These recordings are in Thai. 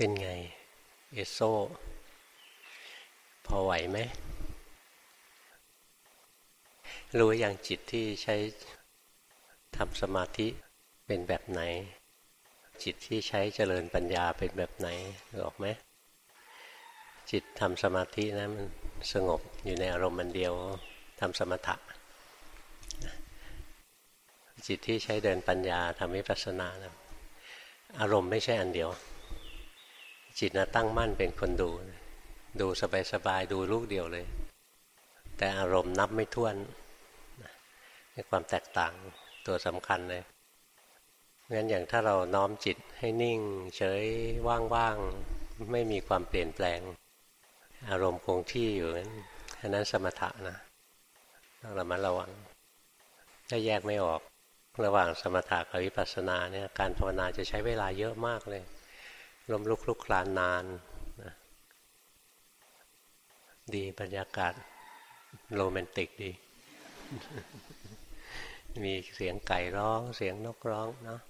เป็นไง เอโซ พอไหวไหม รู้อย่างจิตที่ใช้ทำสมาธิเป็นแบบไหน จิตที่ใช้เจริญปัญญาเป็นแบบไหนรู้ออกไหม จิตทำสมาธินะมันสงบอยู่ในอารมณ์มันเดียวทำสมถะจิตที่ใช้เดินปัญญาทำวิปัสสนานะอารมณ์ไม่ใช่อันเดียว จิตนะตั้งมั่นเป็นคนดู ดูสบายๆดูลูกเดียวเลย แต่อารมณ์นับไม่ถ้วนในความแตกต่างตัวสำคัญเลยงั้นอย่างถ้าเราน้อมจิตให้นิ่ง เฉยว่างๆไม่มีความเปลี่ยนแปลง อารมณ์คงที่อยู่นั้นอันนั้นสมถะนะต้องระมัดระวัง ถ้าแยกไม่ออกระหว่างสมถะกับวิปัสสนาเนี่ยการภาวนาจะใช้เวลาเยอะมากเลย ลมลุกลุกคลานนานนะดีบรรยากาศโรแมนติกดี มีเสียงไก่ร้อง เสียงนกร้องเนาะ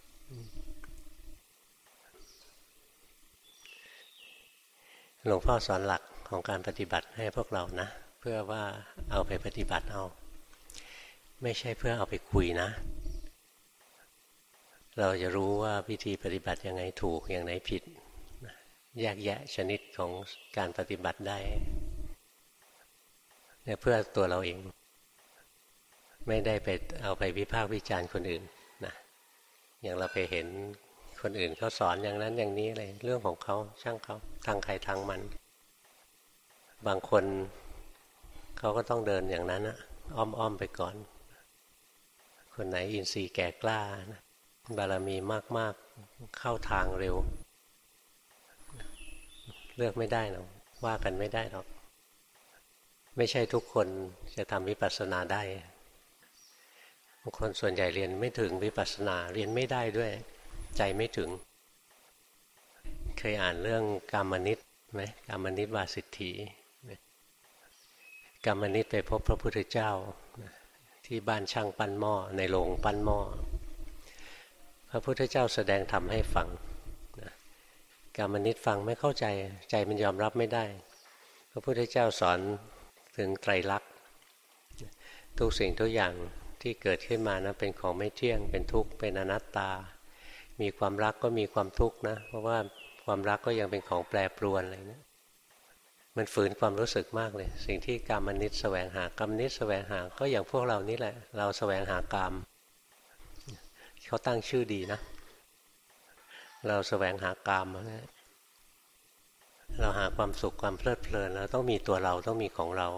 หลวงพ่อสอนหลักของการปฏิบัติให้พวกเรานะ เพื่อว่าเอาไปปฏิบัติเอา ไม่ใช่เพื่อเอาไปคุยนะ เราจะรู้ว่าวิธีปฏิบัติยังไงถูกอย่างไหนผิด แยกแยะชนิดของการปฏิบัติได้เนี่ยเพื่อตัวเราเอง ไม่ได้ไปเอาไปวิพากษ์วิจารณ์คนอื่นนะอย่างเราไปเห็นคนอื่นเขาสอนอย่างนั้นอย่างนี้อะไรเรื่องของเขาช่างเขาทางใครทางมัน บางคนเขาก็ต้องเดินอย่างนั้นนะอ้อมๆไปก่อน คนไหนอินทรีย์แก่กล้านะบารมีมากๆเข้าทางเร็ว เลือกไม่ได้หรอกว่ากันไม่ได้หรอก ไม่ใช่ทุกคนจะทำวิปัสสนาได้บางคนส่วนใหญ่เรียนไม่ถึงวิปัสสนาเรียนไม่ได้ด้วย ใจไม่ถึง เคยอ่านเรื่องกามนิตไหมกามนิตวาสิทธีกามนิตไปพบพระพุทธเจ้า ที่บ้านช่างปั้นหม้อในโรงปั้นหม้อพระพุทธเจ้าแสดงธรรมให้ฟัง กามนิตฟังไม่เข้าใจใจมันยอมรับไม่ได้ พระพุทธเจ้าสอนถึงไตรลักษณ์ทุกสิ่งทุกอย่างที่เกิดขึ้นมานะเป็นของไม่เที่ยง เป็นทุกข์เป็นอนัตตา มีความรักก็มีความทุกข์นะ เพราะว่าความรักก็ยังเป็นของแปรปรวนอะไรเนะี่ยมันฝืนความรู้สึกมากเลย สิ่งที่กามนิตแสวงหากามนิตแสวงหาก็อย่างพวกเรานี่แหละ เราแสวงหากามเขาตั้งชื่อดีนะ เราแสวงหากามเราหาความสุขความเพลิดเพลินเราต้องมีตัวเราต้องมีของเรา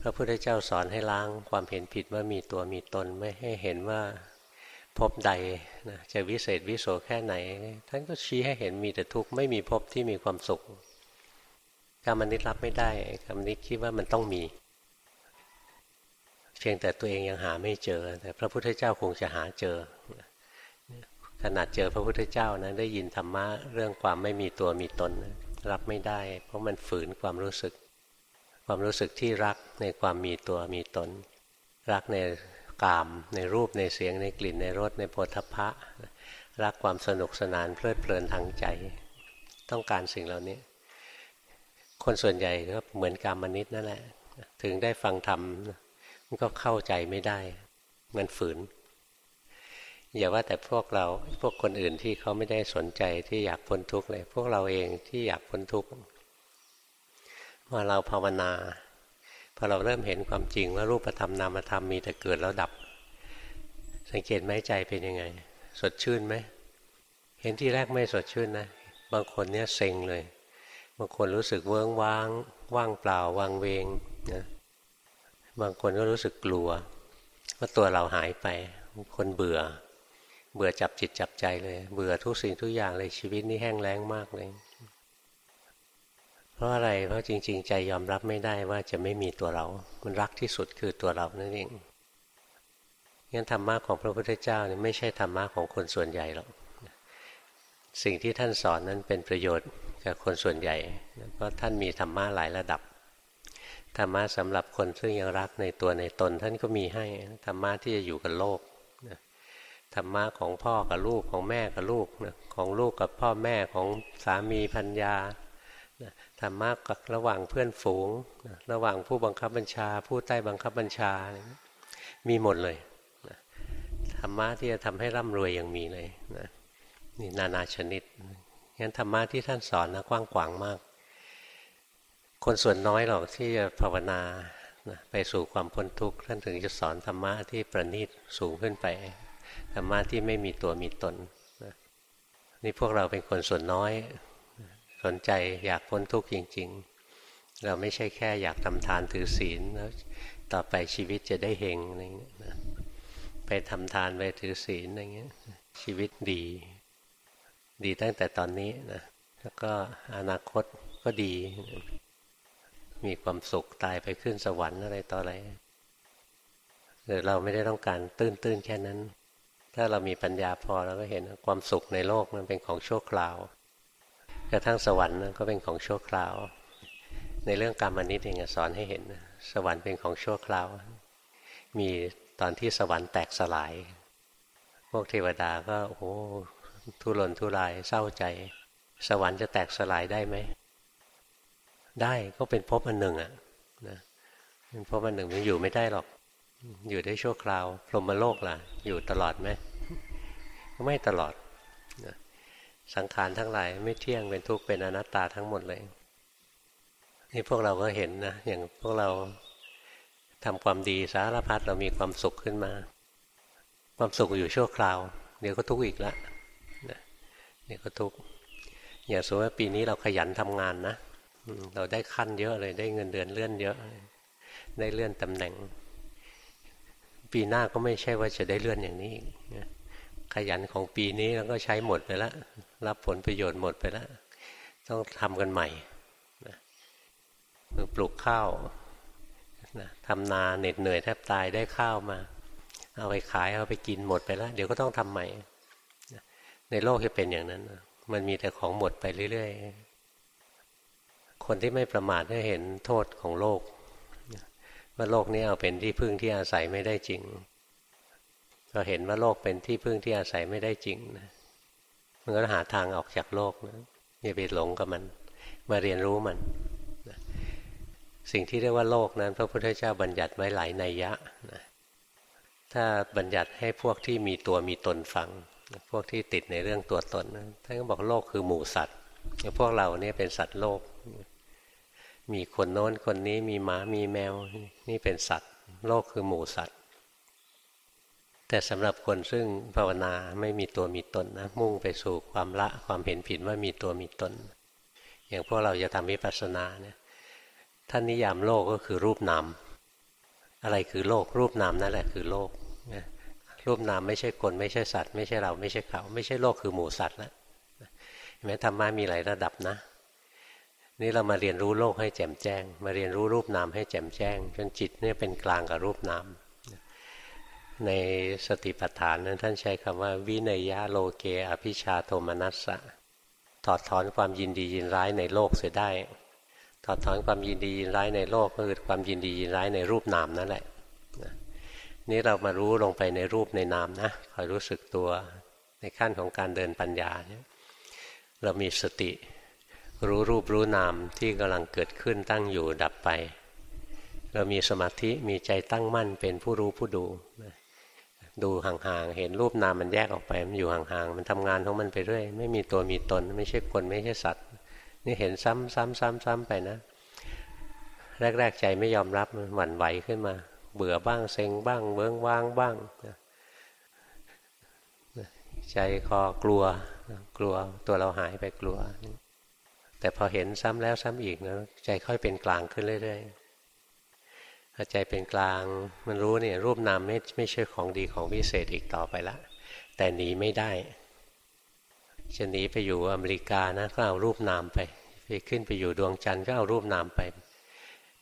พระพุทธเจ้าสอนให้ล้างความเห็นผิดว่ามีตัวมีตนไม่ให้เห็นว่าพบใดนะจะวิเศษวิโสแค่ไหน ท่านก็ชี้ให้เห็นมีแต่ทุกข์ไม่มีพบที่มีความสุขกรรมนิตรับไม่ได้กรรมนิคิดว่ามันต้องมี เพียงแต่ตัวเองยังหาไม่เจอ แต่พระพุทธเจ้าคงจะหาเจอ ขนาดเจอพระพุทธเจ้านะได้ยินธรรมะเรื่องความไม่มีตัวมีตนรับไม่ได้ เพราะมันฝืนความรู้สึก ความรู้สึกที่รักในความมีตัวมีตน รักในกาม ในรูปในเสียงในกลิ่นในรสในโพธพะ รักความสนุกสนานเพลิดเพลินทางใจ ต้องการสิ่งเหล่านี้ คนส่วนใหญ่ก็เหมือนกามนิตนั่นแหละ ถึงได้ฟังธรรมมันก็เข้าใจไม่ได้ มันฝืน อย่าว่าแต่พวกเราพวกคนอื่นที่เขาไม่ได้สนใจที่อยากพ้นทุกข์เลย พวกเราเองที่อยากพ้นทุกข์ว่าเราภาวนาพอเราเริ่มเห็นความจริงว่ารูปธรรมนามธรรมมีแต่เกิดแล้วดับ สังเกตไหมใจเป็นยังไง สดชื่นไหมเห็นที่แรกไม่สดชื่นนะ บางคนเนี่ยเซ็งเลยบางคนรู้สึกเวิ้งว้าง ว่างเปล่าวางเวงนะบางคนก็รู้สึกกลัวว่าตัวเราหายไป คนเบื่อ เบื่อจับจิตจับใจเลย เบื่อทุกสิ่งทุกอย่างเลยชีวิตนี้แห้งแล้งมากเลย เพราะอะไรเพราะจริง ๆ ใจยอมรับไม่ได้ว่าจะไม่มีตัวเรา มันรักที่สุดคือตัวเรานั่นเองงั้นธรรมะของพระพุทธเจ้าเนี่ยไม่ใช่ธรรมะของคนส่วนใหญ่หรอกสิ่งที่ท่านสอนนั้นเป็นประโยชน์กับคนส่วนใหญ่ เพราะท่านมีธรรมะหลายระดับ ธรรมะสำหรับคนซึ่งยังรักในตัวในตนท่านก็มีให้ ธรรมะที่จะอยู่กับโลก ธรรมะของพ่อกับลูกของแม่กับลูกนะของลูกกับพ่อแม่ของสามีพัญญาธรรมะกับระหว่างเพื่อนฝูง ระหว่างผู้บังคับบัญชา ผู้ใต้บังคับบัญชา มีหมดเลยธรรมะที่จะทำให้ร่ำรวยยังมีเลยนะนี่นานาชนิดงั้นธรรมะที่ท่านสอนนะกว้างขวางมาก คนส่วนน้อยหรอกที่จะภาวนาไปสู่ความพ้นทุกข์ท่านถึงจะสอนธรรมะที่ประณีตสูงขึ้นไป ธรรมะที่ไม่มีตัวมีตนนี่พวกเราเป็นคนส่วนน้อย สนใจอยากพ้นทุกข์จริง ๆ เราไม่ใช่แค่อยากทำทานถือศีลแล้วต่อไปชีวิตจะได้เฮงอะไรเงี้ยไปทำทานไปถือศีลอะไรเงี้ยชีวิตดี ดีตั้งแต่ตอนนี้นะแล้วก็อนาคตก็ดี มีความสุขตายไปขึ้นสวรรค์อะไรต่ออะไรหรือเราไม่ได้ต้องการตื้นๆแค่นั้น ถ้าเรามีปัญญาพอเราก็เห็นความสุขในโลกมันเป็นของชั่วคราว กระทั่งสวรรค์ก็เป็นของชั่วคราว ในเรื่องกรรมนิดเองสอนให้เห็น สวรรค์เป็นของชั่วคราว มีตอนที่สวรรค์แตกสลาย พวกเทวดาก็โอ้โหทุรนทุรายเศร้าใจ สวรรค์จะแตกสลายได้ไหม ได้ก็เป็นภพอันหนึ่งอะนะเป็นภพอันหนึ่งมันอยู่ไม่ได้หรอกอยู่ได้ชั่วคราว พรหมโลกล่ะ อยู่ตลอดไหม ไม่ตลอดนะสังขารทั้งหลายไม่เที่ยงเป็นทุกข์เป็นอนัตตาทั้งหมดเลย นี่พวกเราก็เห็นนะอย่างพวกเราทำความดีสารพัดเรามีความสุขขึ้นมา ความสุขอยู่ชั่วคราว เดี๋ยวก็ทุกข์อีกล้วเดี๋ยวก็ทุกข์อย่างสมมติว่าปีนี้เราขยันทำงานนะเราได้ขั้นเยอะเลยได้เงินเดือนเลื่อนเยอะ ได้เลื่อนตำแหน่ง ปีหน้าก็ไม่ใช่ว่าจะได้เลื่อนอย่างนี้อีก ขยันของปีนี้แล้วก็ใช้หมดไปแล้ว รับผลประโยชน์หมดไปแล้ว ต้องทำกันใหม่นะปลูกข้าวนะทำนาเหน็ดเหนื่อยแทบตายได้ข้าวมา เอาไปขายเอาไปกินหมดไปแล้ว เดี๋ยวก็ต้องทำใหม่นะในโลกจะเป็นอย่างนั้น มันมีแต่ของหมดไปเรื่อยๆ คนที่ไม่ประมาทได้เห็นโทษของโลกว่าโลกนี้เอาเป็นที่พึ่งที่อาศัยไม่ได้จริง เราเห็นว่าโลกเป็นที่พึ่งที่อาศัยไม่ได้จริงนะมันก็หาทางออกจากโลกนะอย่าไปหลงกับมัน มาเรียนรู้มันนะสิ่งที่เรียกว่าโลกนั้น พระพุทธเจ้าบัญญัติไว้หลายนัยยะนะถ้าบัญญัติให้พวกที่มีตัวมีตนฟัง พวกที่ติดในเรื่องตัวตนนะท่านก็บอกโลกคือหมู่สัตว์พวกเราเนี่ยเป็นสัตว์โลก มีคนโน้นคนนี้มีหมามีแมวนี่เป็นสัตว์ โลกคือหมู่สัตว์ แต่สำหรับคนซึ่งภาวนาไม่มีตัวมีตนนะมุ่งไปสู่ความละความเห็นผิดว่ามีตัวมีตน อย่างพวกเราจะทำวิปัสสนาเนี่ยท่านนิยามโลกก็คือรูปนามอะไรคือโลกรูปนามนั่นแหละคือโลกรูปนามไม่ใช่คนไม่ใช่สัตว์ ไม่ใช่เราไม่ใช่เขา ไม่ใช่โลกคือหมูสัตว์แล้วเห็นไหมธรรมะมีหลายระดับนะ นี่เรามาเรียนรู้โลกให้แจ่มแจ้ง มาเรียนรู้รูปนามให้แจ่มแจ้ง จนจิตเนี่ยเป็นกลางกับรูปนาม ในสติปัฏฐานนั้นท่านใช้คำว่า วินัยยะโลเกอภิชาโทมนัสสะถอดถอนความยินดียินร้ายในโลกเสียได้ ถอดถอนความยินดียินร้ายในโลกก็คือความยินดียินร้ายในรูปนามนั่นแหละนี่เรามารู้ลงไปในรูปในนามนะคอยรู้สึกตัวในขั้นของการเดินปัญญาเนี่ยเรามีสติ รู้รูปรู้นามที่กำลังเกิดขึ้นตั้งอยู่ดับไป เรามีสมาธิมีใจตั้งมั่นเป็นผู้รู้ผู้ดู ดูห่างๆ เห็นรูปนามมันแยกออกไป มันอยู่ห่างๆ มันทำงานของมันไปเรื่อย ไม่มีตัวมีตน ไม่ใช่คนไม่ใช่สัตว์ นี่เห็นซ้ำซ้ำซ้ำซ้ำไปนะ แรกๆใจไม่ยอมรับมันหวั่นไหวขึ้นมา เบื่อบ้างเซ็งบ้างเบื้องว่างบ้าง ใจคอกลัว กลัวตัวเราหายไปกลัว แต่พอเห็นซ้ำแล้วซ้ำอีกนะใจค่อยเป็นกลางขึ้นเรื่อยๆ ใจเป็นกลางมันรู้เนี่ยรูปนามไม่ไม่ใช่ของดีของวิเศษอีกต่อไปละ แต่หนีไม่ได้จะหนีไปอยู่อเมริกานะก็เอารูปนามไปไปขึ้นไปอยู่ดวงจันทร์ก็เอารูปนามไป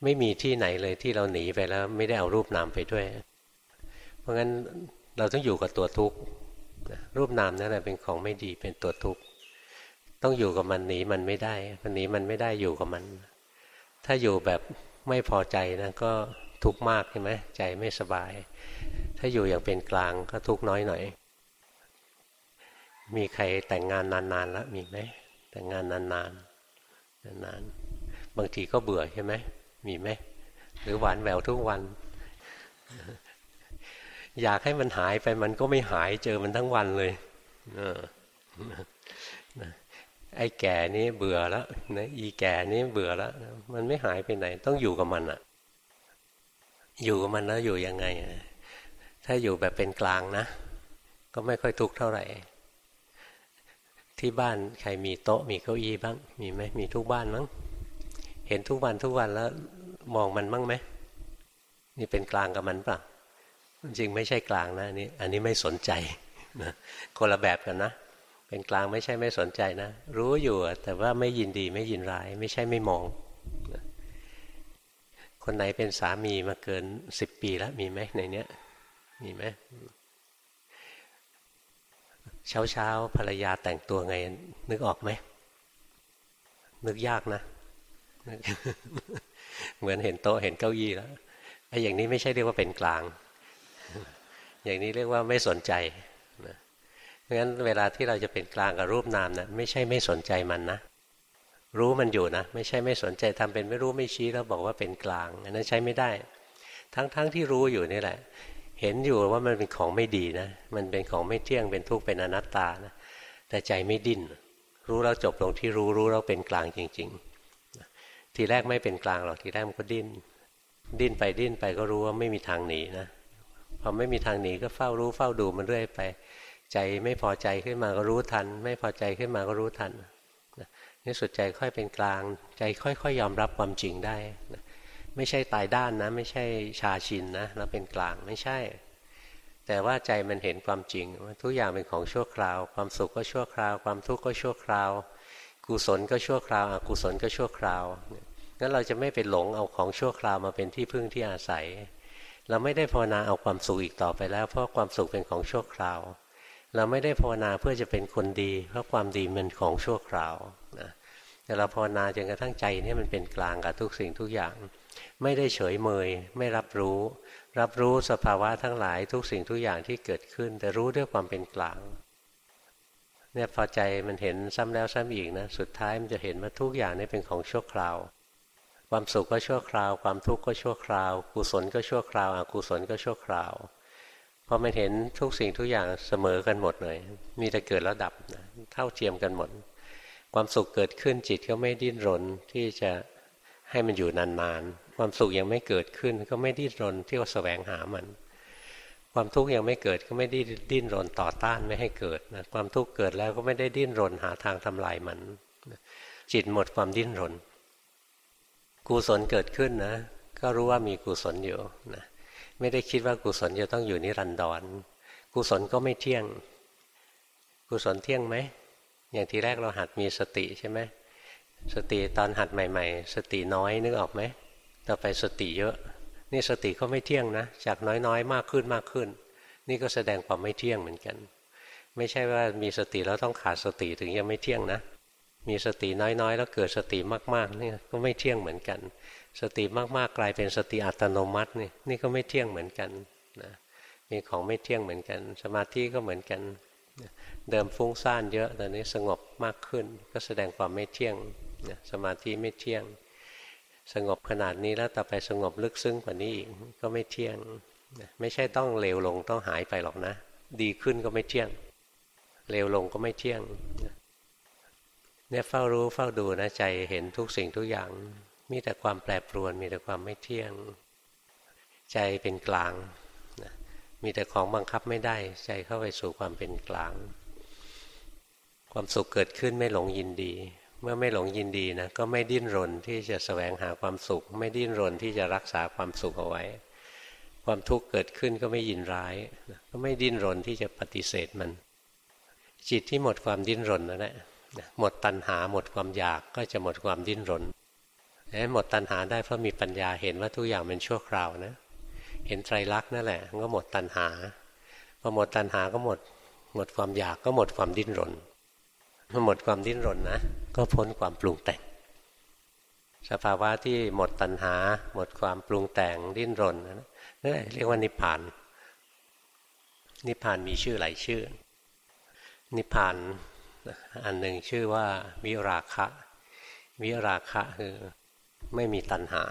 ไม่มีที่ไหนเลยที่เราหนีไปแล้ว ไม่ได้เอารูปนามไปด้วย เพราะงั้นเราต้องอยู่กับตัวทุกข์รูปนามนั่นแหละเป็นของไม่ดีเป็นตัวทุกข์ต้องอยู่กับมันหนีมันไม่ได้หนีมันไม่ได้อยู่กับมัน ถ้าอยู่แบบไม่พอใจนะก็ ทุกข์มากใช่ไหมใจไม่สบาย ถ้าอยู่อย่างเป็นกลางก็ทุกข์น้อยหน่อย มีใครแต่งงานนานๆแล้วมีไหมแต่งงานนานๆนานๆบางทีก็เบื่อใช่ไหมมีไหมหรือหวานแหววทุกวัน อยากให้มันหายไปมันก็ไม่หายเจอมันทั้งวันเลยไอ้แก่นี้เบื่อแล้วนะอีแก่นี้เบื่อแล้ว มันไม่หายไปไหน ต้องอยู่กับมันอะ อยู่กับมันแล้วอยู่ยังไง ถ้าอยู่แบบเป็นกลางนะ ก็ไม่ค่อยทุกข์เท่าไหร่ ที่บ้านใครมีโต๊ะมีเก้าอี้บ้าง มีไหมมีทุกบ้านมั้ง เห็นทุกวันทุกวันแล้วมองมันบ้างไหม นี่เป็นกลางกับมันเปล่าจริงไม่ใช่กลางนะอันนี้อันนี้ไม่สนใจนะคนละแบบกันนะ เป็นกลางไม่ใช่ไม่สนใจนะ รู้อยู่แต่ว่าไม่ยินดีไม่ยินร้าย ไม่ใช่ไม่มอง คนไหนเป็นสามีมาเกินสิบปีแล้วมีไหมในเนี้ย มีไหมเช้าเช้าภรรยาแต่งตัวไง นึกออกไหม นึกยากนะเหมือนเห็นโต๊ะเห็นเก้าอี้แล้วไอ้อย่างนี้ไม่ใช่เรียกว่าเป็นกลาง อย่างนี้เรียกว่าไม่สนใจเพราะฉะนั้นเวลาที่เราจะเป็นกลางกับรูปนามนะไม่ใช่ไม่สนใจมันนะ รู้มันอยู่นะ ไม่ใช่ไม่สนใจทำเป็นไม่รู้ไม่ชี้แล้วบอกว่าเป็นกลางอันนั้นใช้ไม่ได้ ทั้งๆทที่รู้อยู่นี่แหละ เห็นอยู่ว่ามันเป็นของไม่ดีนะ มันเป็นของไม่เที่ยงเป็นทุกข์เป็นอนัตตานะแต่ใจไม่ดิ้นรู้แล้วจบลงที่รู้รู้แล้วเป็นกลางจริง ๆ ทีแรกไม่เป็นกลางหรอกทีแรกมันก็ดิ้นดิ้นไปดิ้นไปก็รู้ว่าไม่มีทางหนีนะพอไม่มีทางหนีก็เฝ้ารู้เฝ้าดูมันเรื่อยไป ใจไม่พอใจขึ้นมาก็รู้ทัน ไม่พอใจขึ้นมาก็รู้ทัน นี่สุดใจค่อยเป็นกลาง ใจค่อยๆยอมรับความจริงได้นะไม่ใช่ตายด้านนะ ไม่ใช่ชาชินนะแล้วเป็นกลางไม่ใช่ แต่ว่าใจมันเห็นความจริงว่าทุกอย่างเป็นของชั่วคราว ความสุขก็ชั่วคราว ความทุกข์ก็ชั่วคราว กุศลก็ชั่วคราวอกุศลก็ชั่วคราวงั้นเราจะไม่ไปหลงเอาของชั่วคราวมาเป็นที่พึ่งที่อาศัย เราไม่ได้ภาวนาเอาความสุขอีกต่อไปแล้ว เพราะความสุขเป็นของชั่วคราว เราไม่ได้ภาวนาเพื่อจะเป็นคนดี เพราะความดีมันของชั่วคราวนะ แต่เราภาวนาจนกระทั่งใจนี่มันเป็นกลางกับทุกสิ่งทุกอย่าง ไม่ได้เฉยเมย ไม่รับรู้ รับรู้สภาวะทั้งหลายทุกสิ่งทุกอย่างที่เกิดขึ้น แต่รู้ด้วยความเป็นกลางเนี่ยพอใจมันเห็นซ้ำแล้วซ้ำอีกนะสุดท้ายมันจะเห็นว่าทุกอย่างนี่เป็นของชั่วคราว ความสุขก็ชั่วคราว ความทุกข์ก็ชั่วคราวกุศลก็ชั่วคราวอกุศลก็ชั่วคราวพอมันเห็นทุกสิ่งทุกอย่างเสมอกันหมดเลย มีแต่เกิดแล้วดับเท่าเทียมกันหมด ความสุขเกิดขึ้นจิตก็ไม่ดิ้นรนที่จะให้มันอยู่นานๆ ความสุขยังไม่เกิดขึ้นก็ไม่ดิ้นรนที่จะแสวงหามัน ความทุกข์ยังไม่เกิดก็ไม่ได้ดิ้นรนต่อต้านไม่ให้เกิดนะความทุกข์เกิดแล้วก็ไม่ได้ดิ้นรนหาทางทำลายมัน จิตหมดความดิ้นรน กุศลเกิดขึ้นนะ ก็รู้ว่ามีกุศลอยู่นะไม่ได้คิดว่ากุศลจะต้องอยู่นิรันดรกุศลก็ไม่เที่ยง กุศลเที่ยงไหม อย่างทีแรกเราหัดมีสติใช่ไหมสติตอนหัดใหม่ ๆ สติน้อยนึกออกไหมต่อไปสติเยอะ นี่สติก็ไม่เที่ยงนะ จากน้อยๆ มากขึ้นมากขึ้น นี่ก็แสดงความไม่เที่ยงเหมือนกัน ไม่ใช่ว่ามีสติแล้วต้องขาดสติถึงยังไม่เที่ยงนะ มีสติน้อยๆ แล้วเกิดสติมากๆนี่ก็ไม่เที่ยงเหมือนกัน สติมากๆกลายเป็นสติอัตโนมัตินี่นี่ก็ไม่เที่ยงเหมือนกันนะมีของไม่เที่ยงเหมือนกัน สมาธิก็เหมือนกัน เดิมฟุ้งซ่านเยอะตอนนี้สงบมากขึ้น ก็แสดงความไม่เที่ยงสมาธิไม่เที่ยง สงบขนาดนี้แล้วต่อไปสงบลึกซึ้งกว่านี้อีกก็ไม่เที่ยง ไม่ใช่ต้องเลวลงต้องหายไปหรอกนะ ดีขึ้นก็ไม่เที่ยงเลวลงก็ไม่เที่ยงเนี่ยเฝ้ารู้เฝ้าดูนะใจเห็นทุกสิ่งทุกอย่าง มีแต่ความแปรปรวนมีแต่ความไม่เที่ยง ใจเป็นกลางนะ มีแต่ของบังคับไม่ได้ ใจเข้าไปสู่ความเป็นกลาง ความสุขเกิดขึ้นไม่หลงยินดี เมื่อไม่หลงยินดีนะก็ไม่ดิ้นรนที่จะสแสวงหาความสุข ไม่ดิ้นรนที่จะรักษาความสุขเอาไว้ ความทุกข์เกิดขึ้นก็ไม่ยินร้าย ก็ไม่ดิ้นรนที่จะปฏิเสธมัน จิตที่หมดความดิ้นรนนั่นแหละหมดตัณหาหมดความอยากก็จะหมดความดิ้นรนหมดตัณหาได้เพราะมีปัญญาเห็นว่าทุกอย่างเป็นชั่วคราวนะ เห็นไตรลักษณ์นั่นแหละก็หมดตัณหาพอหมดตัณหาก็หมด หมดความอยากก็หมดความดิ้นรนเมื่อหมดความดิ้นรนนะก็พ้นความปรุงแต่ง สภาวะที่หมดตัณหา หมดความปรุงแต่งดิ้นรนนั่นเรียกว่านิพพาน นิพพานมีชื่อหลายชื่อ นิพพานอันหนึ่งชื่อว่าวิราคะ วิราคะคือไม่มีตัณหา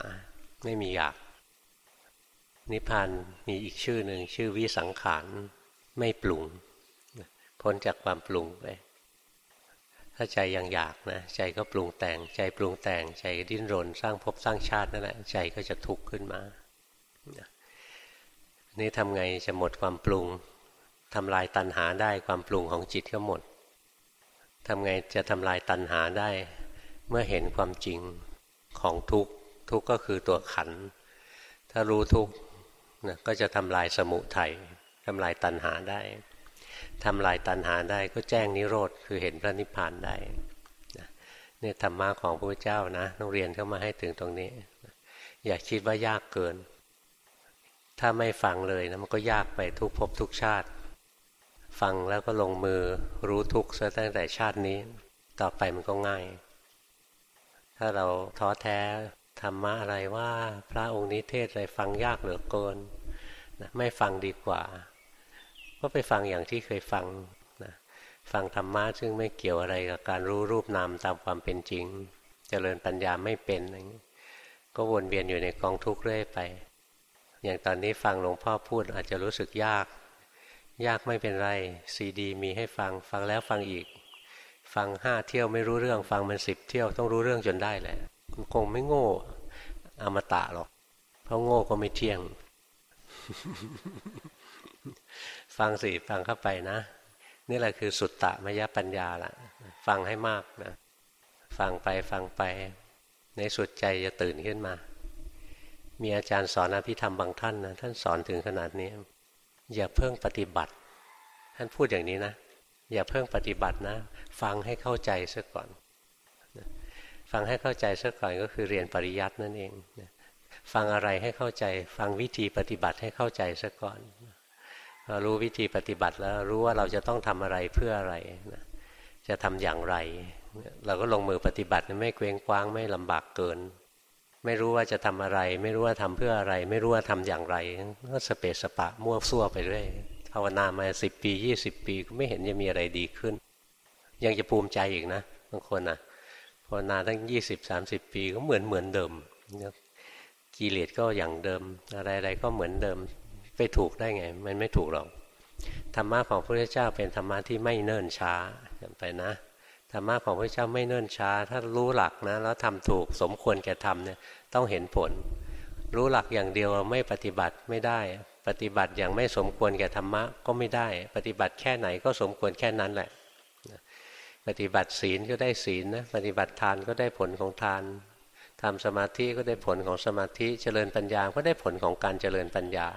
ไม่มีอยาก นิพพานมีอีกชื่อหนึ่งชื่อวิสังขารไม่ปรุง พ้นจากความปรุงไป ถ้าใจยังอยากนะใจก็ปรุงแต่งใจปรุงแต่งใจดิ้นรน สร้างภพสร้างชาตินั่นแหละใจก็จะทุกข์ขึ้นมา นี่ทำไงจะหมดความปรุงทำลายตัณหาได้ความปรุงของจิตก็หมดทำไงจะทำลายตัณหาได้เมื่อเห็นความจริงของทุกข์ทุกข์ก็คือตัวขัน ถ้ารู้ทุกข์ นะก็จะทำลายสมุทัยทำลายตัณหาได้ทำลายตัณหาได้ก็แจ้งนิโรธคือเห็นพระนิพพานได้เนี่ยธรรมะของพระเจ้านะต้องเรียนเข้ามาให้ถึงตรงนี้ อย่าคิดว่ายากเกิน ถ้าไม่ฟังเลยนะมันก็ยากไปทุกภพทุกชาติ ฟังแล้วก็ลงมือรู้ทุกข์ซะตั้งแต่ชาตินี้ ต่อไปมันก็ง่าย ถ้าเราท้อแท้ธรรมะอะไรว่าพระองค์นี้เทศอะไรฟังยากเหลือเกิน ไม่ฟังดีกว่า ก็ไปฟังอย่างที่เคยฟังนะฟังธรรมะซึ่งไม่เกี่ยวอะไรกับการรู้รูปนามตามความเป็นจริงจเจริญปัญญาไม่เป็นอะไรอย่างก็วนเวียนอยู่ในกองทุกข์เรื่อยไป อย่างตอนนี้ฟังหลวงพ่อพูดอาจจะรู้สึกยาก ยากไม่เป็นไรซีดี มีให้ฟังฟังแล้วฟังอีก ฟังห้าเที่ยวไม่รู้เรื่อง ฟังมันสิบเที่ยวต้องรู้เรื่องจนได้แหละคงไม่โง่อมตะหรอก เพราะโง่ก็ไม่เที่ยง ฟังสิฟังเข้าไปนะ นี่แหละคือสุตตะมยปัญญาละฟังให้มากนะ ฟังไปฟังไป ในสุดใจจะตื่นขึ้นมา มีอาจารย์สอนอภิธรรมบางท่านนะท่านสอนถึงขนาดนี้ อย่าเพิ่งปฏิบัติ ท่านพูดอย่างนี้นะ อย่าเพิ่งปฏิบัตินะ ฟังให้เข้าใจซะก่อน ฟังให้เข้าใจซะก่อนก็คือเรียนปริยัตินั่นเอง ฟังอะไรให้เข้าใจ ฟังวิธีปฏิบัติให้เข้าใจซะก่อนรู้วิธีปฏิบัติแล้วรู้ว่าเราจะต้องทำอะไรเพื่ออะไรนะจะทำอย่างไร เราก็ลงมือปฏิบัติไม่เกรงกว้างไม่ลำบากเกิน ไม่รู้ว่าจะทำอะไร ไม่รู้ว่าทำเพื่ออะไร ไม่รู้ว่าทำอย่างไรก็สเปสสปะมั่วซั่วไปเรื่อยภาวนามาสิบปียี่สิบปีก็ไม่เห็นจะมีอะไรดีขึ้น ยังจะภูมิใจอีกนะบางคนนะภาวนาตั้งยี่สิบสามสิบปีก็เหมือนเหมือนเดิม กิเลสก็อย่างเดิม อะไรๆก็เหมือนเดิมไปถูกได้ไง มันไม่ถูกหรอกธรรมะของพระพุทธเจ้าเป็นธรรมะที่ไม่เนิ่นช้าจำไปนะธรรมะของพระเจ้าไม่เนิ่นช้า ถ้ารู้หลักนะแล้วทำถูกสมควรแก่ทำเนี่ยต้องเห็นผล รู้หลักอย่างเดียวไม่ปฏิบัติไม่ได้ ปฏิบัติอย่างไม่สมควรแก่ธรรมะก็ไม่ได้ ปฏิบัติแค่ไหนก็สมควรแค่นั้นแหละ ปฏิบัติศีลก็ได้ศีลนะปฏิบัติทานก็ได้ผลของทาน ทำสมาธิก็ได้ผลของสมาธิเจริญปัญญาก็ได้ผลของการเจริญปัญญา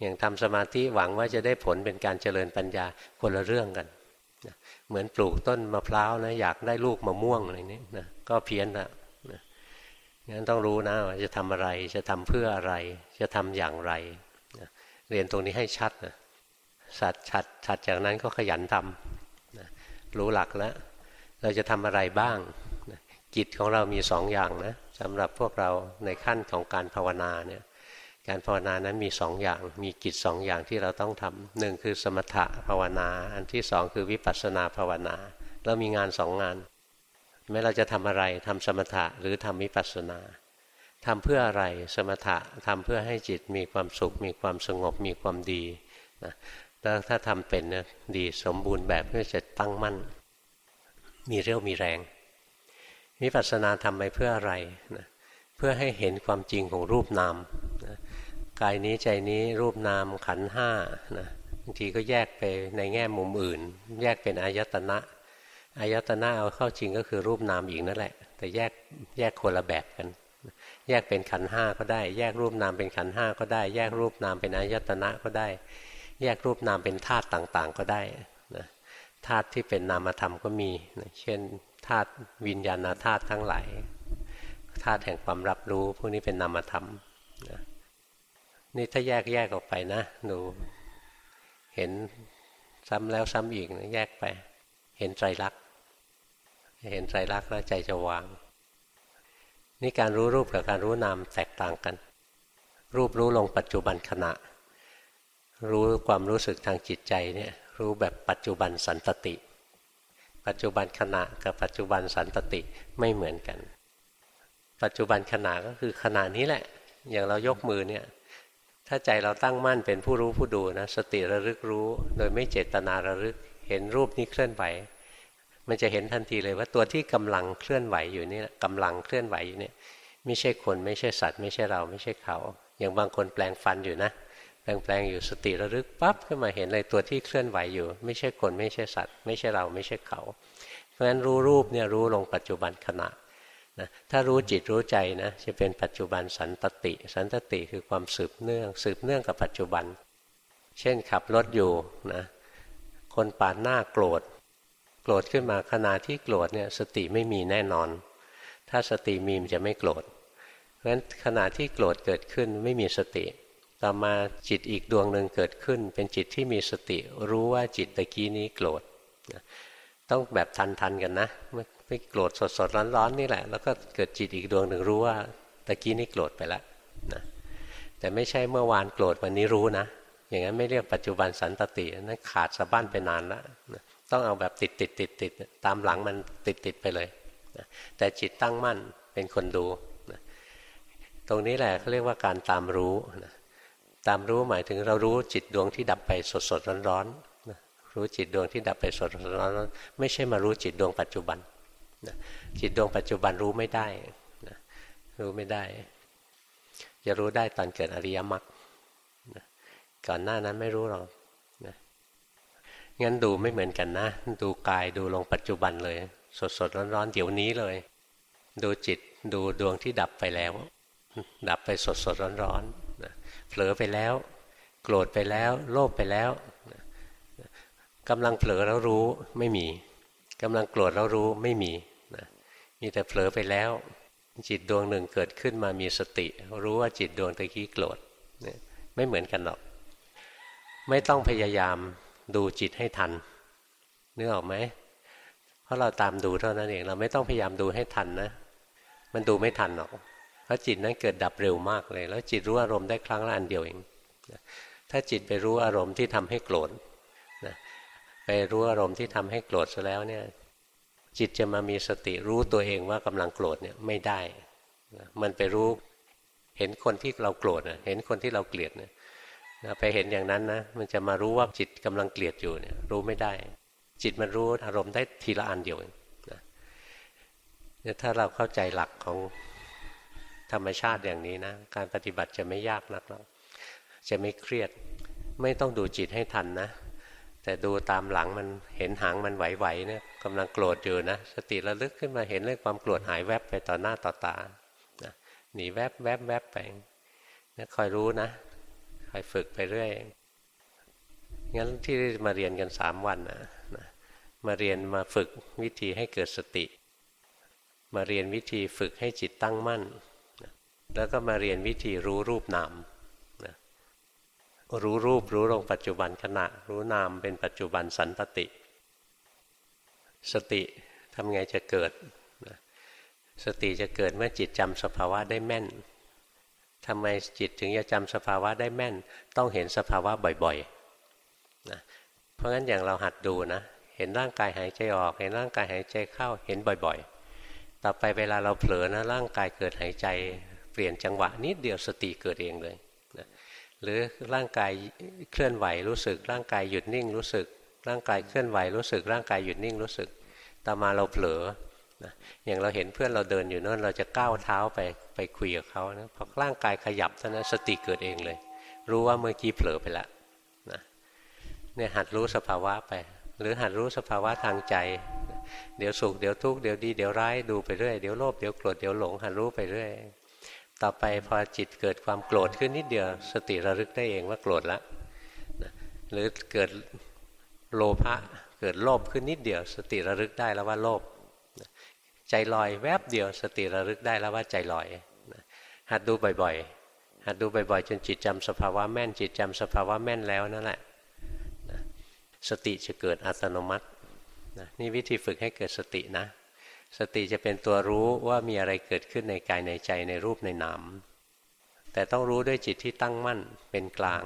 อย่างทำสมาธิหวังว่าจะได้ผลเป็นการเจริญปัญญาคนละเรื่องกันเหมือนปลูกต้นมะพร้าวนะอยากได้ลูกมะม่วงอะไรนี้นะก็เพี้ยนละงั้นต้องรู้นะว่าจะทำอะไรจะทำเพื่ออะไร จะทำอย่างไรนะเรียนตรงนี้ให้ชัดนะสัตว์ชัดชัดจากนั้นก็ขยันทำนะรู้หลักแล้วเราจะทำอะไรบ้าง จิตของเรามีสองอย่างนะสำหรับพวกเราในขั้นของการภาวนาเนี่ยการภาวนานั้นมีสองอย่าง มีกิจสองอย่างที่เราต้องทำหนึ่งคือสมถะภาวนา อันที่สองคือวิปัสสนาภาวนา เรามีงานสองงานไม่เราจะทำอะไรทำสมถะหรือทำวิปัสสนาทำเพื่ออะไรสมถะทำเพื่อให้จิตมีความสุข มีความสงบมีความดีนะแล้วถ้าทำเป็นนะดีสมบูรณ์แบบเพื่อจะตั้งมั่น มีเรี่ยวมีแรง วิปัสสนาทำไปเพื่ออะไรนะเพื่อให้เห็นความจริงของรูปนามนะกายนี้ใจนี้รูปนามขันห้านะบางทีก็แยกไปในแง่มุมอื่น แยกเป็นอายตนะอายตนะเอาเข้าจริงก็คือรูปนามอีกนั่นแหละ แต่แยกแยกคนละแบบกัน แยกเป็นขันห้าก็ได้ แยกรูปนามเป็นขันห้าก็ได้ แยกรูปนามเป็นอายตนะก็ได้ แยกรูปนามเป็นธาตุต่างๆก็ได้ธาตุที่เป็นนามธรรมก็มีนะเช่น ธาตุวิญญาณธาตุทั้งหลายธาตุแห่งความรับรู้ พวกนี้เป็นนามธรรมนะนี่ถ้าแยกแยกออกไปนะหนูเห็นซ้ำแล้วซ้ำอีกนะแยกไป เห็นใจรักเห็นใจรักแล้วใจจะวาง นี่การรู้รูปกับการรู้นามแตกต่างกัน รูปรู้ลงปัจจุบันขณะ รู้ความรู้สึกทางจิตใจเนี่ยรู้แบบปัจจุบันสันตติ ปัจจุบันขณะกับปัจจุบันสันตติไม่เหมือนกัน ปัจจุบันขณะก็คือขณะนี้แหละ อย่างเรายกมือเนี่ย ถ้าใจเราตั้งมั่นเป็นผู้รู้ผู้ดูนะสติระลึกรู้ โดยไม่เจตนาระลึกเห็นรูปนี้เคลื่อนไหว มันจะเห็นทันทีเลยว่าตัวที่กำลังเคลื่อนไหวอยู่นี่กำลังเคลื่อนไหวอยู่นี่ไม่ใช่คนไม่ใช่สัตว์ ไม่ใช่เราไม่ใช่เขา อย่างบางคนแปลงฟันอยู่นะ แปลงๆอยู่สติระลึกปั๊บขึ้นมาเห็นเลยตัวที่เคลื่อนไหวอยู่ ไม่ใช่คนไม่ใช่สัตว์ ไม่ใช่เราไม่ใช่เขา เพราะฉะนั้นรู้รูปเนี่ยรู้ลงปัจจุบันขณะนะถ้ารู้จิตรู้ใจนะจะเป็นปัจจุบันสันตติ สันตติคือความสืบเนื่อง สืบเนื่องกับปัจจุบัน เช่นขับรถอยู่นะคนปาดหน้าโกรธ โกรธขึ้นมาขณะที่โกรธเนี่ยสติไม่มีแน่นอน ถ้าสติมีมันจะไม่โกรธเพราะฉะนั้นขณะที่โกรธเกิดขึ้นไม่มีสติ ต่อมาจิตอีกดวงหนึ่งเกิดขึ้น เป็นจิตที่มีสติรู้ว่าจิตตะกี้นี้โกรธต้องแบบทันๆกันนะไม่โกรธสดๆร้อนๆนี่แหละ แล้วก็เกิดจิตอีกดวงหนึ่งรู้ว่าตะกี้นี้โกรธไปแล้วนะแต่ไม่ใช่เมื่อวานโกรธวันนี้รู้นะ อย่างนั้นไม่เรียกปัจจุบันสันตตินั้นขาดสะบั้นไปนานแล้วต้องเอาแบบติดติดติดติดตามหลังมันติดติดไปเลยนะแต่จิตตั้งมั่นเป็นคนดูนะตรงนี้แหละเขาเรียกว่าการตามรู้นะ ตามรู้หมายถึงเรารู้จิตดวงที่ดับไปสดสดร้อนร้อนรู้จิตดวงที่ดับไปสดสดร้อนร้อนไม่ใช่มารู้จิตดวงปัจจุบันจิตดวงปัจจุบันรู้ไม่ได้รู้ไม่ได้ จะรู้ได้ตอนเกิดอริยมรรคก่อนหน้านั้นไม่รู้หรอกงั้นดูไม่เหมือนกันนะ ดูกายดูลงปัจจุบันเลย สดสดร้อนร้อนเดี๋ยวนี้เลย ดูจิตดูดวงที่ดับไปแล้ว ดับไปสดสดร้อนร้อน เผลอไปแล้ว โกรธไปแล้ว โลภไปแล้วกำลังเผลอแล้วรู้ไม่มีกำลังโกรธแล้วรู้ไม่มีมีแต่เผลอไปแล้ว จิตดวงหนึ่งเกิดขึ้นมามีสติ รู้ว่าจิตดวงตะกี้โกรธไม่เหมือนกันหรอก ไม่ต้องพยายามดูจิตให้ทันนึกออกไหมเพราะเราตามดูเท่านั้นเองเราไม่ต้องพยายามดูให้ทันนะ มันดูไม่ทันหรอก ราะจิตนั้นเกิดดับเร็วมากเลย แล้วจิตรู้อารมณ์ได้ครั้งละอันเดียวเองถ้าจิตไปรู้อารมณ์ที่ทำให้โกรธไปรู้อารมณ์ที่ทำให้โกรธซะแล้วเนี่ยจิตจะมามีสติรู้ตัวเองว่ากำลังโกรธเนี่ยไม่ได้มันไปรู้เห็นคนที่เราโกรธเห็นคนที่เราเกลียดเนี่ยไปเห็นอย่างนั้นนะมันจะมารู้ว่าจิตกำลังเกลียดอยู่เนี่ยรู้ไม่ได้ จิตมันรู้อารมณ์ได้ทีละอันเดียวเองถ้าเราเข้าใจหลักของ ธรรมชาติอย่างนี้นะ การปฏิบัติจะไม่ยากนักหรอกจะไม่เครียดไม่ต้องดูจิตให้ทันนะ แต่ดูตามหลังมันเห็นหางมันไหวๆเนี่ยกำลังโกรธอยู่นะ สติระลึกขึ้นมาเห็นเรื่องความโกรธหายแวบไปต่อหน้าต่อตาหนีแวบแวบแวบไปนี่คอยรู้นะคอยฝึกไปเรื่อยงั้นที่มาเรียนกันสามวันนะมาเรียนมาฝึกวิธีให้เกิดสติ มาเรียนวิธีฝึกให้จิตตั้งมั่น แล้วก็มาเรียนวิธีรู้รูปนามนะรู้รูปรู้ลงปัจจุบันขณะ รู้นามเป็นปัจจุบันสันตติ สติทำไงจะเกิดนะสติจะเกิดเมื่อจิตจำสภาวะได้แม่นทำไมจิตถึงจะจำสภาวะได้แม่น ต้องเห็นสภาวะบ่อยๆนะเพราะงั้นอย่างเราหัดดูนะ เห็นร่างกายหายใจออก เห็นร่างกายหายใจเข้า เห็นบ่อยๆ ต่อไปเวลาเราเผลอนะร่างกายเกิดหายใจ เปลี่ยนจังหวะนิดเดียวสติเกิดเองเลยนะหรือร่างกายเคลื่อนไหวรู้สึก ร่างกายหยุดนิ่งรู้สึก ร่างกายเคลื่อนไหวรู้สึก ร่างกายหยุดนิ่งรู้สึกต่อมาเราเผลอนะอย่างเราเห็นเพื่อนเราเดินอยู่นั่นเราจะก้าวเท้าไปไปคุยกับเขานะพอร่างกายขยับเท่านั้นสติเกิดเองเลย รู้ว่าเมื่อกี้เผลอไปแล้วนะเนี่ยหัดรู้สภาวะไป หรือหัดรู้สภาวะทางใจ เดี๋ยวสุขเดี๋ยวทุกข์เดี๋ยวดีเดี๋ยวร้ายดูไปเรื่อยเดี๋ยวโลภเดี๋ยวโกรธเดี๋ยวหลงหัดรู้ไปเรื่อย ต่อไปพอจิตเกิดความโกรธขึ้นนิดเดียว สติระลึกได้เองว่าโกรธแล้วหรือเกิดโลภะเกิดโลภขึ้นนิดเดียว สติระลึกได้แล้วว่าโลภใจลอยแวบเดียว สติระลึกได้แล้วว่าใจลอยหัดดูบ่อยๆหัดดูบ่อยๆ จนจิตจำสภาวะแม่นจิตจำสภาวะแม่นแล้วนั่นแหละสติจะเกิดอัตโนมัตินี่วิธีฝึกให้เกิดสตินะ สติจะเป็นตัวรู้ว่ามีอะไรเกิดขึ้นในกายในใจในรูปในนาม แต่ต้องรู้ด้วยจิตที่ตั้งมั่นเป็นกลาง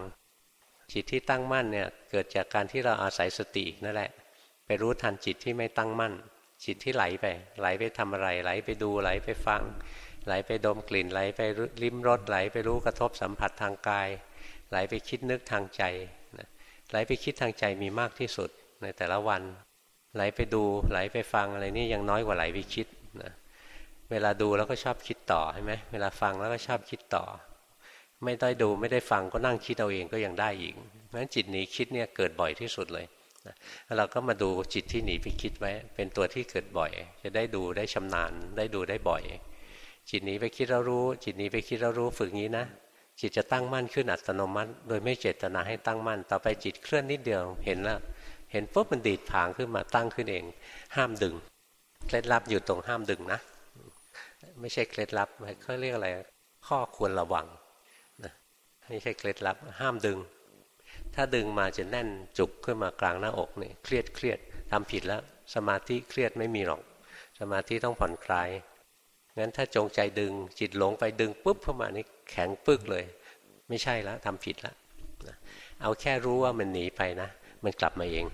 จิตที่ตั้งมั่นเนี่ยเกิดจากการที่เราอาศัยสตินั่นแหละ ไปรู้ทันจิตที่ไม่ตั้งมั่น จิตที่ไหลไป ไหลไปทำอะไร ไหลไปดูไหลไปฟัง ไหลไปดมกลิ่น ไหลไปลิ้มรสไหลไปรู้กระทบสัมผัสทางกาย ไหลไปคิดนึกทางใจไหลไปคิดทางใจมีมากที่สุดในแต่ละวัน ไหลไปดูไหลไปฟังอะไรนี่ยังน้อยกว่าไหลไปคิดนะเวลาดูแล้วก็ชอบคิดต่อใช่ไหมเวลาฟังแล้วก็ชอบคิดต่อ ไม่ได้ดูไม่ได้ฟังก็นั่งคิดเอาเองก็ยังได้อีกเพราะฉะนั้นจิตหนีคิดเนี่ยเกิดบ่อยที่สุดเลยเราก็มาดูจิตที่หนีไปคิดไว้ เป็นตัวที่เกิดบ่อย จะได้ดูได้ชำนาญ ได้ดูได้บ่อย จิตหนีไปคิดเรารู้ จิตหนีไปคิดเรารู้ฝึกงี้นะจิตจะตั้งมั่นขึ้นอัตโนมัติ โดยไม่เจตนาให้ตั้งมั่น ต่อไปจิตเคลื่อนนิดเดียวเห็นแล้ว เห็นปุ๊บมันดีดผางขึ้นมาตั้งขึ้นเอง ห้ามดึง เคล็ดลับอยู่ตรงห้ามดึงนะ ไม่ใช่เคล็ดลับเขาเรียกอะไร ข้อควรระวังนะไม่ใช่เคล็ดลับ ห้ามดึง ถ้าดึงมาจะแน่นจุกขึ้นมากลางหน้าอกนี่เครียดเครียดทำผิดแล้ว สมาธิเครียดไม่มีหรอก สมาธิต้องผ่อนคลายงั้นถ้าจงใจดึงจิตหลงไปดึงปุ๊บเข้ามานี่แข็งปึกเลย ไม่ใช่แล้วทำผิดแล้วเอาแค่รู้ว่ามันหนีไปนะ มันกลับมาเอง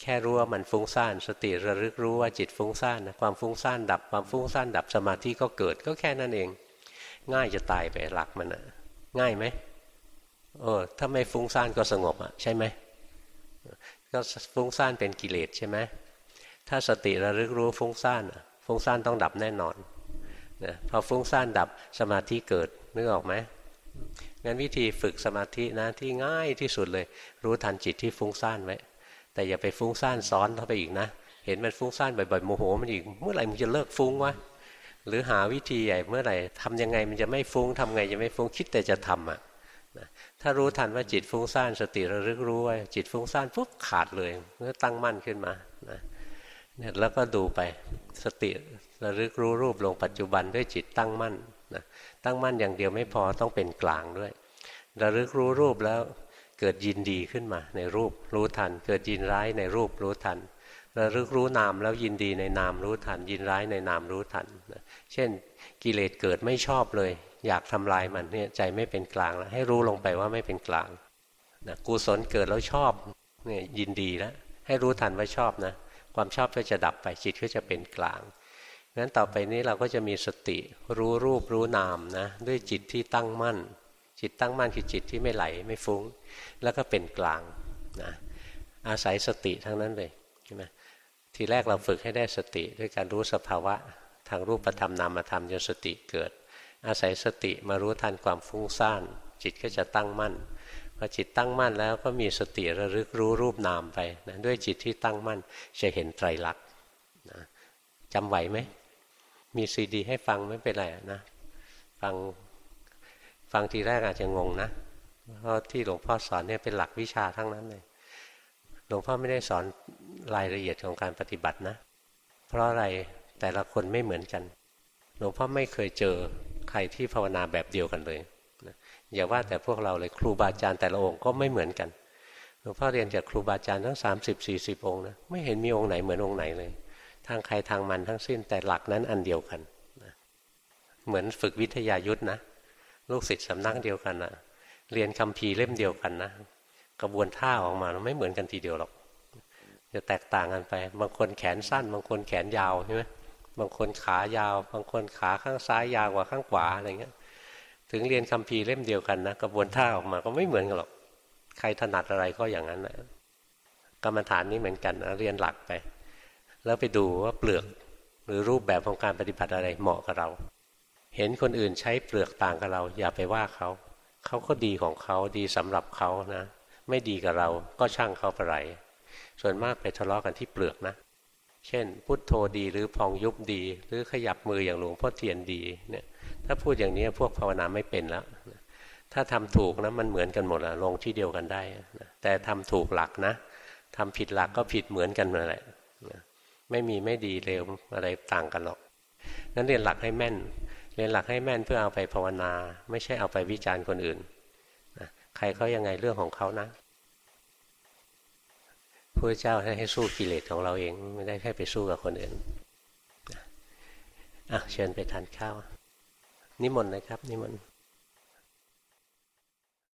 แค่รู้ว่ามันฟุ้งซ่าน สติระลึกรู้ว่าจิตฟุ้งซ่านนะความฟุ้งซ่านดับ ความฟุ้งซ่านดับสมาธิก็เกิดก็แค่นั้นเอง ง่ายจะตายไปหลักมันนะง่ายไหมเออถ้าไม่ฟุ้งซ่านก็สงบอะใช่ไหมก็ฟุ้งซ่านเป็นกิเลสใช่ไหมถ้าสติระลึกรู้ฟุ้งซ่านฟุ้งซ่านต้องดับแน่นอนนะพอฟุ้งซ่านดับสมาธิเกิดนึกออกไหม งั้นวิธีฝึกสมาธินะที่ง่ายที่สุดเลย รู้ทันจิตที่ฟุ้งซ่านไว้แต่อย่าไปฟุ้งซ่านซ้อนเข้าไปอีกนะ เห็นมันฟุ้งซ่านบ่อยๆโมโหมันอีกเมื่อไหร่มันจะเลิกฟุ้งวะหรือหาวิธีใหญ่เมื่อไหร่ทำยังไงมันจะไม่ฟุ้งทำไงจะไม่ฟุ้งคิดแต่จะทำอะนะถ้ารู้ทันว่าจิตฟุ้งซ่านสติระลึกรู้ว่าจิตฟุ้งซ่านปุ๊บขาดเลยเมื่อตั้งมั่นขึ้นมานะเนี่ยแล้วก็ดูไปสติระลึกรู้รูปลงปัจจุบันด้วยจิตตั้งมั่นนะ ตั้งมั่นอย่างเดียวไม่พอต้องเป็นกลางด้วยระลึกรู้รูปแล้วเกิดยินดีขึ้นมาในรูปรู้ทัน เกิดยินร้ายในรูปรู้ทันระลึกรู้นามแล้วยินดีในนามรู้ทัน ยินร้ายในนามรู้ทัน เช่นกิเลสเกิดไม่ชอบเลย อยากทำลายมันเนี่ยใจไม่เป็นกลางแล้วให้รู้ลงไปว่าไม่เป็นกลางนะกุศลเกิดแล้วชอบเนี่ยยินดีแล้วให้รู้ทันว่าชอบนะความชอบก็จะดับไปจิตก็จะเป็นกลาง งั้นต่อไปนี้เราก็จะมีสติรู้รูปรู้นามนะด้วยจิตที่ตั้งมั่น จิตตั้งมั่นคือจิตที่ไม่ไหลไม่ฟุง้ง แล้วก็เป็นกลางนะอาศัยสติทั้งนั้นเลยใช่ไหมทีแรกเราฝึกให้ได้สติด้วยการรู้สภาวะทางรูปธรรมนามธรรมจนสติเกิด อาศัยสติมารู้ทันความฟุ้งซ่าน จิตก็จะตั้งมั่นพอจิตตั้งมั่นแล้วก็มีสติระลึกรู้รูปนามไปนะด้วยจิตที่ตั้งมั่นจะเห็นไตรลักษณ์นะจำไหวไหม มีซีดี ให้ฟังไม่เป็นไรนะ ฟังฟังทีแรกอาจจะงงนะ เพราะที่หลวงพ่อสอนเนี่ยเป็นหลักวิชาทั้งนั้นเลย หลวงพ่อไม่ได้สอนรายละเอียดของการปฏิบัตินะ เพราะอะไรแต่ละคนไม่เหมือนกัน หลวงพ่อไม่เคยเจอใครที่ภาวนาแบบเดียวกันเลยอย่าว่าแต่พวกเราเลยครูบาอาจารย์แต่ละองค์ก็ไม่เหมือนกันหลวงพ่อเรียนจากครูบาอาจารย์ทั้งสามสิบสี่สิบองค์นะไม่เห็นมีองค์ไหนเหมือนองค์ไหนเลย ทางใครทางมันทั้งสิ้นแต่หลักนั้นอันเดียวกันเหมือนฝึกวิทยายุทธนะลูกศิษย์สำนักเดียวกันนะเรียนคำพีเล่มเดียวกันนะกระบวนท่าออกมาไม่เหมือนกันทีเดียวหรอก จะแตกต่างกันไป บางคนแขนสั้น บางคนแขนยาวใช่ไหมบางคนขายาว บางคนขาข้างซ้ายยาวกว่าข้างขวาอะไรเงี้ย ถึงเรียนคำพีเล่มเดียวกันนะกระบวนท่าออกมาก็ไม่เหมือนกันหรอก ใครถนัดอะไรก็อย่างนั้นนะกรรมฐานนี้เหมือนกันนะเรียนหลักไป แล้วไปดูว่าเปลือกหรือรูปแบบของการปฏิบัติอะไรเหมาะกับเรา เห็นคนอื่นใช้เปลือกต่างกับเรา อย่าไปว่าเขา เขาก็ดีของเขาดีสำหรับเขานะ ไม่ดีกับเราก็ช่างเขาไปไรส่วนมากไปทะเลาะกันที่เปลือกนะ เช่น พุทโธดีหรือพองยุบดี หรือขยับมืออย่างหลวงพ่อเทียนดีเนี่ยถ้าพูดอย่างนี้พวกภาวนาไม่เป็นแล้ว ถ้าทำถูกนะมันเหมือนกันหมดอะลงที่เดียวกันได้ แต่ทำถูกหลักนะทำผิดหลักก็ผิดเหมือนกันนั่นแหละ ไม่มีไม่ดีเร็วอะไรต่างกันหรอก นั้นเรียนหลักให้แม่น เรียนหลักให้แม่นเพื่อเอาไปภาวนา ไม่ใช่เอาไปวิจารณ์คนอื่นนะใครเขายังไงเรื่องของเขานะพระเจ้าให้สู้กิเลสของเราเองไม่ได้แค่ไปสู้กับคนอื่นอะเชิญไปทานข้าว นิมนต์เลยครับ นิมนต์